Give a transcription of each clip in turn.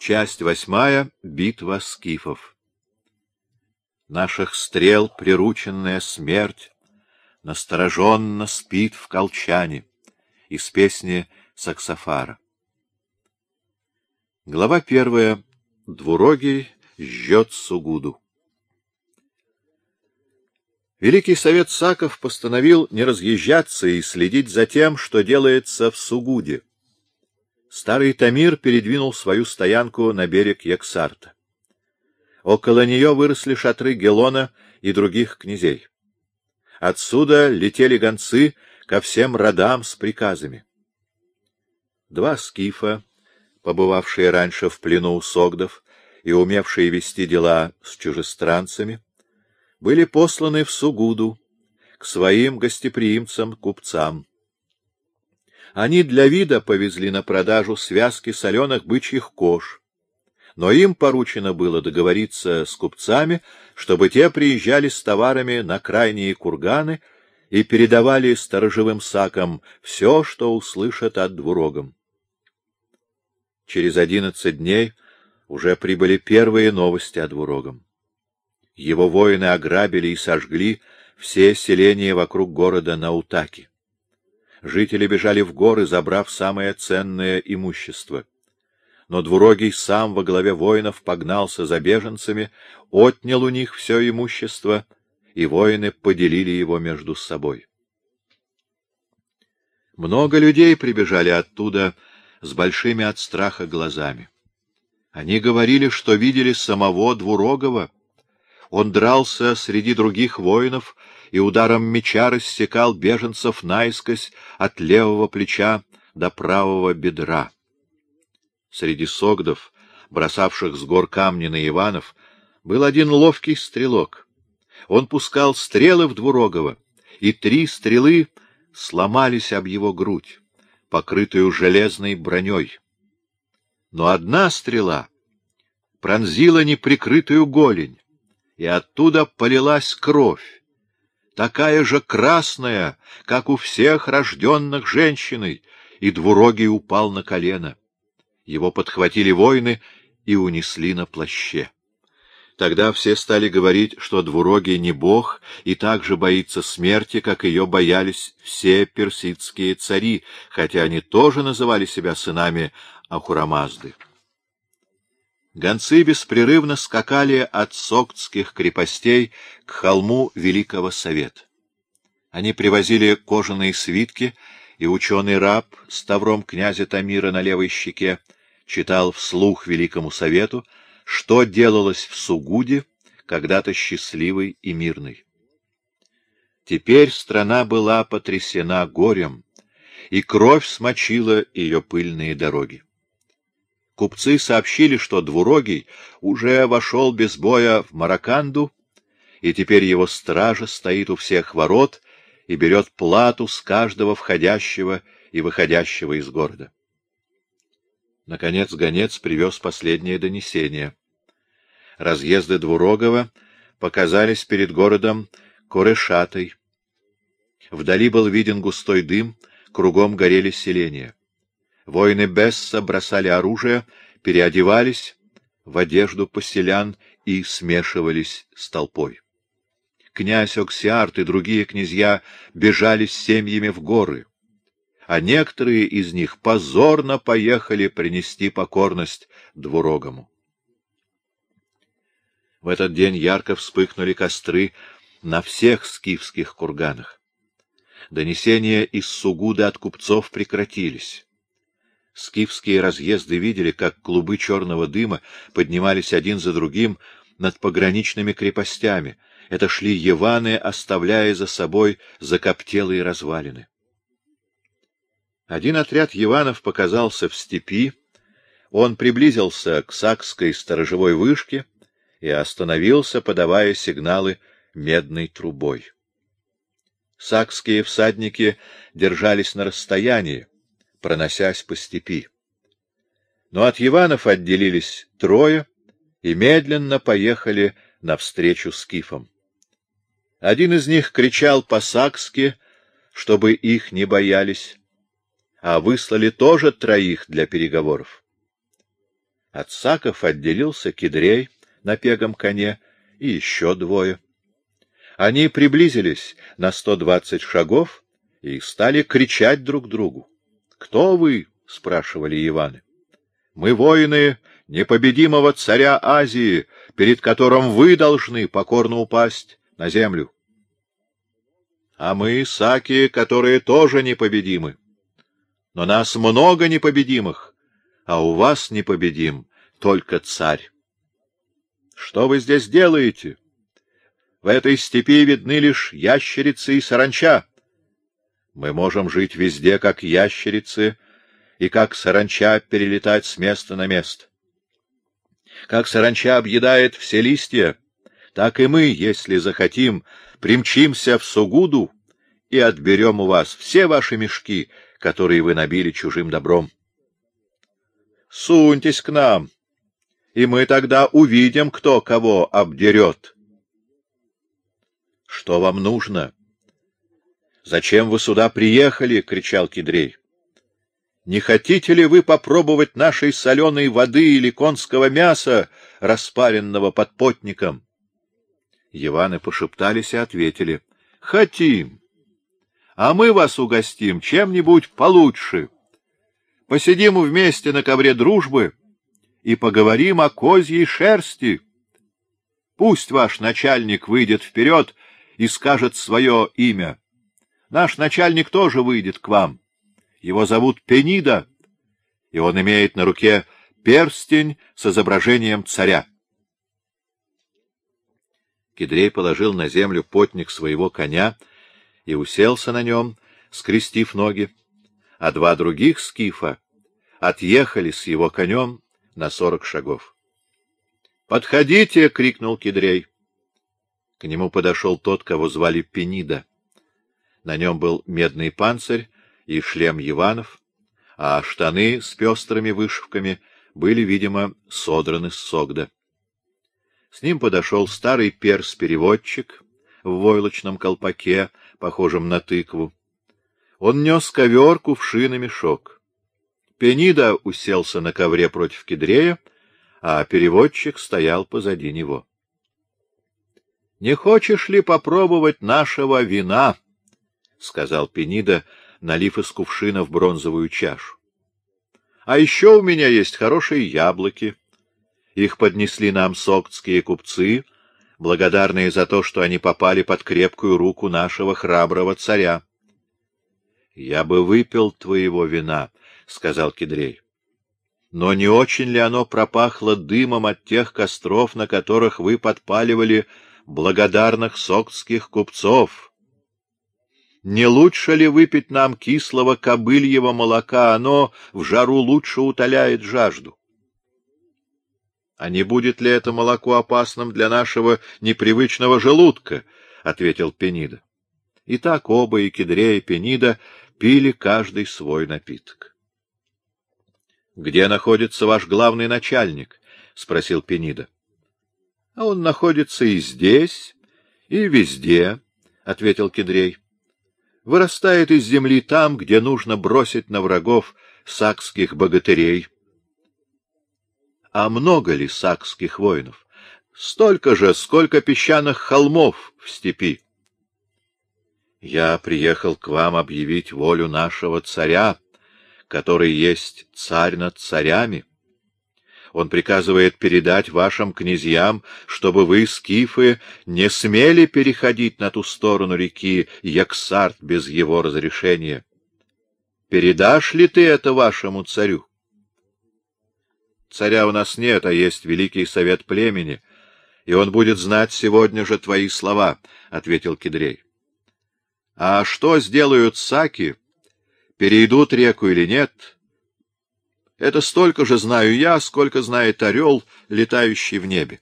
Часть восьмая. Битва скифов. Наших стрел прирученная смерть настороженно спит в колчане. Из песни Саксофара. Глава первая. Двурогий жжет Сугуду. Великий совет Саков постановил не разъезжаться и следить за тем, что делается в Сугуде. Старый Тамир передвинул свою стоянку на берег Яксарта. Около нее выросли шатры Гелона и других князей. Отсюда летели гонцы ко всем родам с приказами. Два скифа, побывавшие раньше в плену у согдов и умевшие вести дела с чужестранцами, были посланы в Сугуду к своим гостеприимцам-купцам. Они для вида повезли на продажу связки соленых бычьих кож, но им поручено было договориться с купцами, чтобы те приезжали с товарами на крайние курганы и передавали сторожевым сакам все, что услышат от двурогом. Через одиннадцать дней уже прибыли первые новости о двурогом. Его воины ограбили и сожгли все селения вокруг города Наутаки. Жители бежали в горы, забрав самое ценное имущество. Но Двурогий сам во главе воинов погнался за беженцами, отнял у них все имущество, и воины поделили его между собой. Много людей прибежали оттуда с большими от страха глазами. Они говорили, что видели самого Двурогова. Он дрался среди других воинов и ударом меча рассекал беженцев наискось от левого плеча до правого бедра. Среди согдов, бросавших с гор камни на Иванов, был один ловкий стрелок. Он пускал стрелы в Двурогова, и три стрелы сломались об его грудь, покрытую железной броней. Но одна стрела пронзила неприкрытую голень, и оттуда полилась кровь такая же красная, как у всех рожденных женщиной, и двурогий упал на колено. Его подхватили воины и унесли на плаще. Тогда все стали говорить, что двурогий не бог и так же боится смерти, как ее боялись все персидские цари, хотя они тоже называли себя сынами Ахурамазды. Гонцы беспрерывно скакали от соктских крепостей к холму Великого Совета. Они привозили кожаные свитки, и ученый раб с тавром князя Тамира на левой щеке читал вслух Великому Совету, что делалось в Сугуде, когда-то счастливой и мирной. Теперь страна была потрясена горем, и кровь смочила ее пыльные дороги. Купцы сообщили, что Двурогий уже вошел без боя в Мараканду, и теперь его стража стоит у всех ворот и берет плату с каждого входящего и выходящего из города. Наконец гонец привез последнее донесение. Разъезды Двурогова показались перед городом Корешатой. Вдали был виден густой дым, кругом горели селения. Воины Бесса бросали оружие, переодевались в одежду поселян и смешивались с толпой. Князь Оксиарт и другие князья бежали с семьями в горы, а некоторые из них позорно поехали принести покорность двурогому. В этот день ярко вспыхнули костры на всех скифских курганах. Донесения из Сугуда от купцов прекратились. Скифские разъезды видели, как клубы черного дыма поднимались один за другим над пограничными крепостями. Это шли Еваны, оставляя за собой закоптелые развалины. Один отряд Еванов показался в степи, он приблизился к Сакской сторожевой вышке и остановился, подавая сигналы медной трубой. Сакские всадники держались на расстоянии, проносясь по степи. Но от Иванов отделились трое и медленно поехали навстречу скифам. Один из них кричал по-сакски, чтобы их не боялись, а выслали тоже троих для переговоров. От саков отделился кедрей на пегом коне и еще двое. Они приблизились на сто двадцать шагов и стали кричать друг другу. — Кто вы? — спрашивали Иваны. — Мы воины непобедимого царя Азии, перед которым вы должны покорно упасть на землю. А мы — саки, которые тоже непобедимы. Но нас много непобедимых, а у вас непобедим только царь. Что вы здесь делаете? В этой степи видны лишь ящерицы и саранча. Мы можем жить везде, как ящерицы, и как саранча перелетать с места на место. Как саранча объедает все листья, так и мы, если захотим, примчимся в Сугуду и отберем у вас все ваши мешки, которые вы набили чужим добром. Суньтесь к нам, и мы тогда увидим, кто кого обдерет. — Что вам нужно? — Зачем вы сюда приехали? — кричал Кедрей. — Не хотите ли вы попробовать нашей соленой воды или конского мяса, распаренного под потником? Иваны пошептались и ответили. — Хотим. А мы вас угостим чем-нибудь получше. Посидим вместе на ковре дружбы — и поговорим о козьей шерсти. Пусть ваш начальник выйдет вперед и скажет свое имя. Наш начальник тоже выйдет к вам. Его зовут Пенида, и он имеет на руке перстень с изображением царя. Кедрей положил на землю потник своего коня и уселся на нем, скрестив ноги, а два других скифа отъехали с его конем на сорок шагов. «Подходите!» — крикнул Кедрей. К нему подошел тот, кого звали Пенида. На нем был медный панцирь и шлем Иванов, а штаны с пестрыми вышивками были, видимо, содраны с согда. С ним подошел старый перс-переводчик в войлочном колпаке, похожем на тыкву. Он нес ковер, кувшин и мешок. Пенида уселся на ковре против кедрея, а переводчик стоял позади него. — Не хочешь ли попробовать нашего вина? — сказал Пенида, налив из кувшина в бронзовую чашу. — А еще у меня есть хорошие яблоки. Их поднесли нам соктские купцы, благодарные за то, что они попали под крепкую руку нашего храброго царя. — Я бы выпил твоего вина, — сказал Кедрей. Но не очень ли оно пропахло дымом от тех костров, на которых вы подпаливали благодарных соктских купцов? Не лучше ли выпить нам кислого кобыльего молока? Оно в жару лучше утоляет жажду. — А не будет ли это молоко опасным для нашего непривычного желудка? — ответил Пенида. И так оба, и Кедрей, и Пенида, пили каждый свой напиток. — Где находится ваш главный начальник? — спросил Пенида. — А он находится и здесь, и везде, — ответил Кедрей. — Вырастает из земли там, где нужно бросить на врагов сакских богатырей. — А много ли сакских воинов? — Столько же, сколько песчаных холмов в степи. — Я приехал к вам объявить волю нашего царя, — который есть царь над царями. Он приказывает передать вашим князьям, чтобы вы, скифы, не смели переходить на ту сторону реки Яксарт без его разрешения. Передашь ли ты это вашему царю? Царя у нас нет, а есть великий совет племени, и он будет знать сегодня же твои слова, — ответил Кедрей. — А что сделают саки, перейдут реку или нет, это столько же знаю я, сколько знает орел, летающий в небе.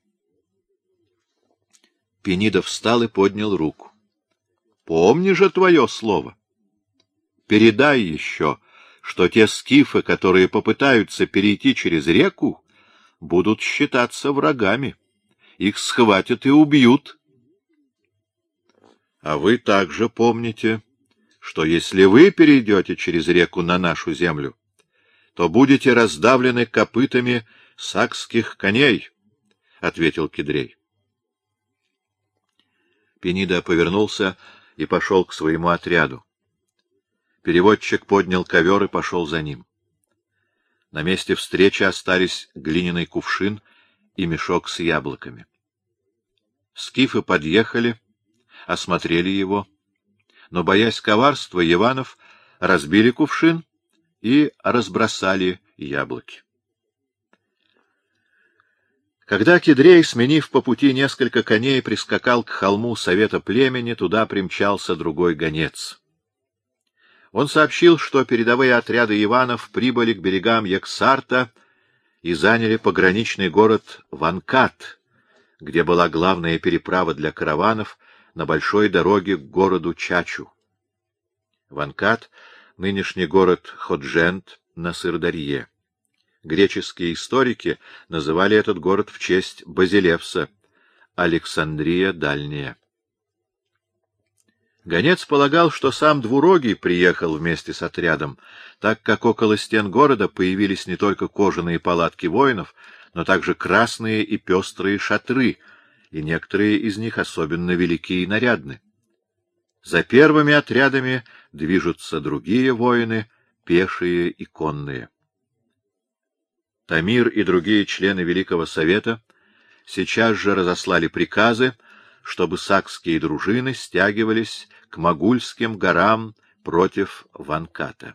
Пенида встал и поднял руку. — Помни же твое слово. Передай еще, что те скифы, которые попытаются перейти через реку, будут считаться врагами. Их схватят и убьют. А вы также помните, что если вы перейдете через реку на нашу землю, то будете раздавлены копытами сакских коней, — ответил Кедрей. Пенида повернулся и пошел к своему отряду. Переводчик поднял ковер и пошел за ним. На месте встречи остались глиняный кувшин и мешок с яблоками. Скифы подъехали, осмотрели его, но, боясь коварства, Иванов разбили кувшин и разбросали яблоки. Когда Кедрей, сменив по пути несколько коней, прискакал к холму совета племени, туда примчался другой гонец. Он сообщил, что передовые отряды Иванов прибыли к берегам Яксарта и заняли пограничный город Ванкат, где была главная переправа для караванов на большой дороге к городу Чачу. Ванкат — нынешний город Ходжент на Сырдарье. Греческие историки называли этот город в честь Базилевса, Александрия Дальняя. Гонец полагал, что сам Двурогий приехал вместе с отрядом, так как около стен города появились не только кожаные палатки воинов, но также красные и пестрые шатры, и некоторые из них особенно велики и нарядны. За первыми отрядами движутся другие воины, пешие и конные. Тамир и другие члены Великого Совета сейчас же разослали приказы, чтобы сакские дружины стягивались к Могульским горам против Ванката.